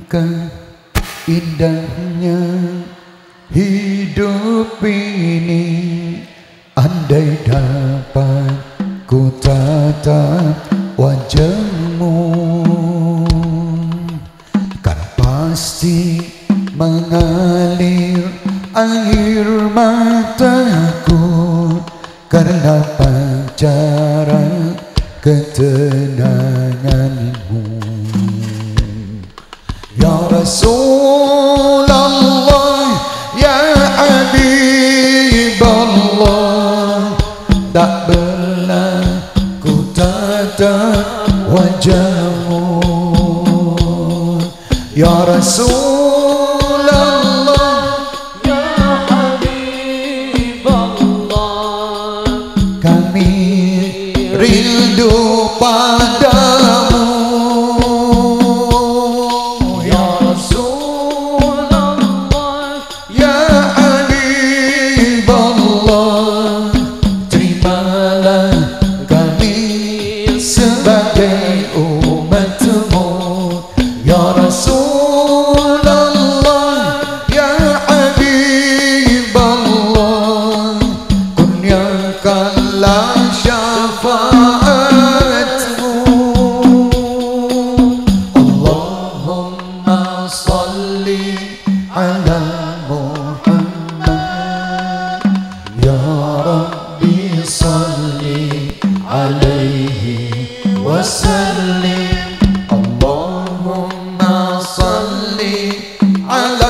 Betulkah indahnya hidup ini Andai dapat ku tatap wajahmu Kan pasti mengalir air mataku Karena pacaran ketenanganmu رسول الله يا حبيب الله tak pernah ku tatap wajahmu ya rasul لا شفاعتهم اللهم صل على محمد يا صل عليه وسلم اللهم صل على